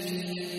Jesus.